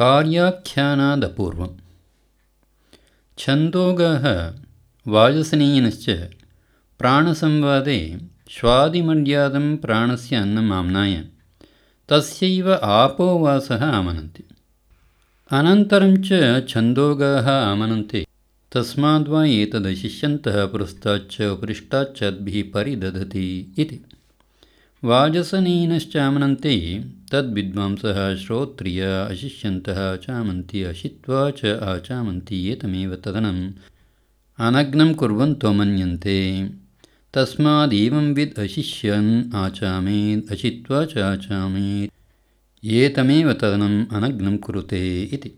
कार्याख्यानादपूर्वं छन्दोगः वाजसनीयनश्च प्राणसंवादे श्वादिमर्यादं प्राणस्य अन्नमाम्नाय तस्यैव आपोवासः आमनन्ति। अनन्तरं च छन्दोगाः आमनन्ति तस्माद्वा एतदशिष्यन्तः पुरस्ताच्च उपरिष्टाच्चद्भिः परिदधति इति वाजसनीनश्चामनन्ते तद्विद्वांसः श्रोत्रिय अशिष्यन्तः चामन्ति अशित्वा च आचामन्ति एतमेव तदनम्। अनग्नं कुर्वन्तो मन्यन्ते तस्मादेवं विद् अशिष्यन् आचामेत् अशित्वा च आचामेत् एतमेव तदनम् अनग्नं कुरुते इति।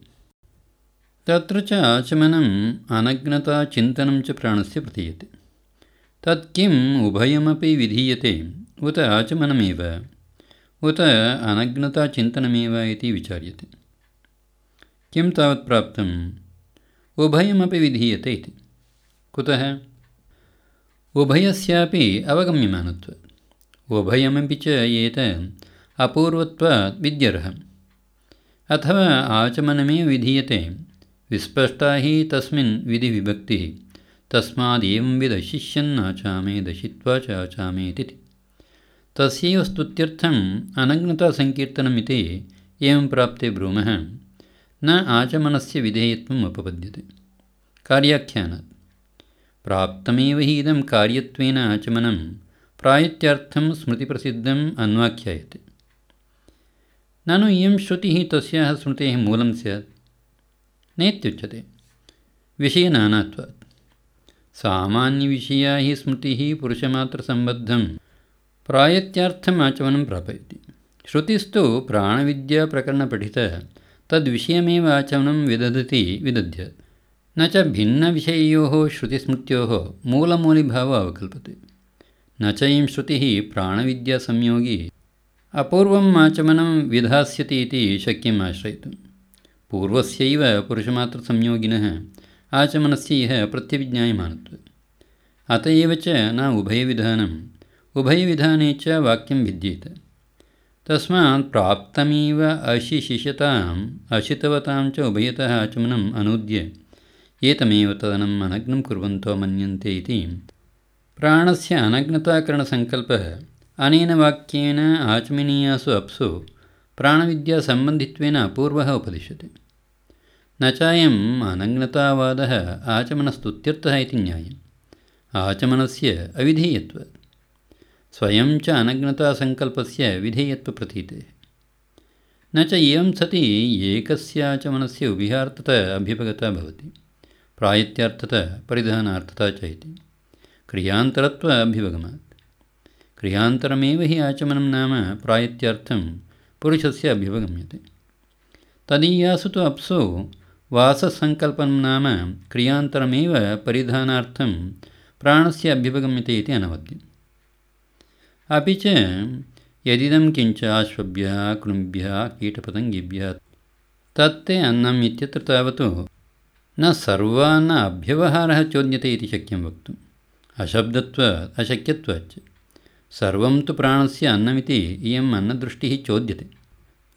तत्र च आचमनम् अनग्नताचिन्तनं च प्राणस्य प्रतीयते। तत् किम् उभयमपि विधीयते उत आचमनमेव उत अनग्नताचिन्तनमेव इति विचार्यते। किं तावत् प्राप्तम् उभयमपि विधीयते इति। कुतः? उभयस्यापि अवगम्यमानत्वात् उभयमपि च एत अपूर्वत्वात् विद्यर्हम् अथवा आचमनमेव विधीयते। विस्पष्टा हि तस्मिन् विधिविभक्तिः। तस्मादेवंविदशिष्यन्नाचामेदशित्वा च आचामेति तस्यैव स्तुत्यर्थम् अनग्नतासङ्कीर्तनमिति एवं प्राप्ते ब्रूमः न आचमनस्य विधेयत्वम् उपपद्यते कार्याख्यानात्। प्राप्तमेव हि इदं कार्यत्वेन आचमनं प्रायत्यार्थं स्मृतिप्रसिद्धम् अन्वाख्यायते। ननु इयं श्रुतिः तस्याः स्मृतेः मूलं स्यात्। नेत्युच्यते। विषयनानात्वात् सामान्यविषया हि स्मृतिः पुरुषमात्रसम्बद्धं प्रायत्यार्थम् आचमनं प्रापयति श्रुतिस्तु प्राणविद्याप्रकरणपठितः तद्विषयमेव आचमनं विदधति विदध्यत् न च भिन्नविषययोः श्रुतिस्मृत्योः मूलमूलिभावः अवकल्पते न च इयं श्रुतिः प्राणविद्यासंयोगी अपूर्वम् आचमनं विधास्यति इति शक्यम् आश्रयितुम् पूर्वस्यैव पुरुषमात्रसंयोगिनः आचमनस्य इह प्रत्यभिज्ञायमानत्वात् अत एव च न उभयविधानम् उभयविधाने च वाक्यं भिद्येत तस्मात् प्राप्तमिव अशिशिषताम् अशितवतां च उभयतः आचमनम् अनूद्य एतमेव तदनम् अनग्नं कुर्वन्तो मन्यन्ते इति। प्राणस्य अनग्नताकरणसङ्कल्पः अनेन वाक्येन आचमनीयासु अप्सु प्राणविद्यासम्बन्धित्वेन अपूर्वः उपदिश्यते। न चायम् अनग्नतावादः आचमनस्तुत्यर्थः इति न्यायम्। आचमनस्य अविधेयत्वात् स्वयं च अनग्नतासङ्कल्पस्य विधेयत्वप्रतीतेः। न च एवं सति एकस्याचमनस्य उभिहार्थता अभ्युपगता भवति प्रायत्यार्थता परिधानार्थता च इति। क्रियान्तरत्व अभ्युपगमात् क्रियान्तरमेव हि आचमनं नाम प्रायत्यार्थं पुरुषस्य अभ्युपगम्यते तदीयासु तु अप्सु वाससङ्कल्पनं नाम क्रियान्तरमेव परिधानार्थं प्राणस्य अभ्युपगम्यते इति अनवद्यम् अपि च यदिदं किञ्च अश्वभ्यः कीटपतङ्गिभ्यः तत्ते अन्नम् इत्यत्र तावत्। न सर्वान्न अभ्यवहारः चोद्यते इति शक्यं वक्तुम्। अशब्दत्वात् अशक्यत्वाच्च। सर्वं तु प्राणस्य अन्नमिति इयम् अन्नदृष्टिः चोद्यते।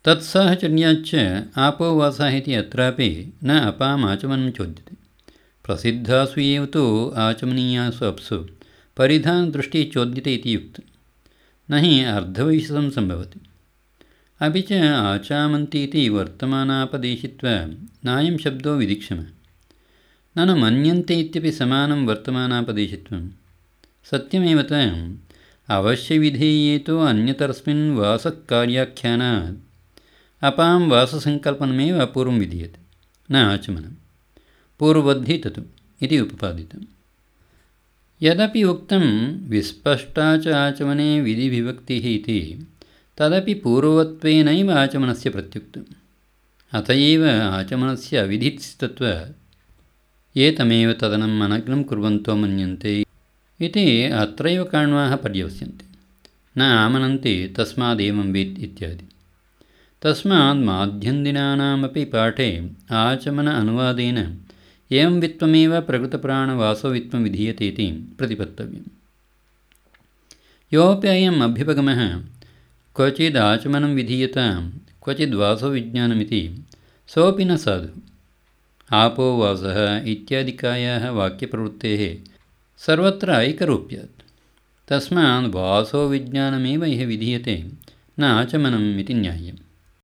तत्साहचर्याच्च आपोवासः इति अत्रापि न अपाम् आचमनं चोद्यते। प्रसिद्धासु एव तु आचमनीयासु अप्सु। परिधानदृष्टिः चोद्यते इति युक्तं न हि अर्धवैशसं सम्भवति। अपि च आचामन्ति इति वर्तमानापदेशित्वा नायं शब्दो विधिक्षमः ननु मन्यन्ते इत्यपि समानं वर्तमानापदेशित्वं। सत्यमेव तम् अवश्यविधेये तु अन्यतरस्मिन् वासकार्याख्यानात् अपां वाससङ्कल्पनमेव अपूर्वं विधीयते। न आचमनं पूर्ववद्धि तत् इति उपपादितं यदपि उक्तं विस्पष्टा च आचमने विधिविभक्तिः इति तदपि पूर्ववत्वेनैव आचमनस्य प्रत्युक्तम्। अत एव आचमनस्य अविधित्स्तत्वात् एतमेव तदनम् अनग्नं कुर्वन्तो मन्यन्ते इति अत्रैव काण्वाः पर्यवस्यन्ते। न आमनन्ति तस्मादेवं वेत् इत्यादि। तस्मात् माध्यन्दिनानामपि पाठे आचमन अनुवादेन एवं वित्वमेव प्रकृतप्राणवासोवित्वं विधीयते इति प्रतिपत्तव्यम् योऽपि अयम् अभ्युपगमः क्वचिद् आचमनं विधीयतां क्वचिद् वासोविज्ञानमिति सोऽपि न साधुः आपो वासः इत्यादिकायाः वाक्यप्रवृत्तेः सर्वत्र ऐकरूप्यात् तस्मात् वासो विज्ञानमेव यः विधीयते न आचमनम् इति न्याय्यम्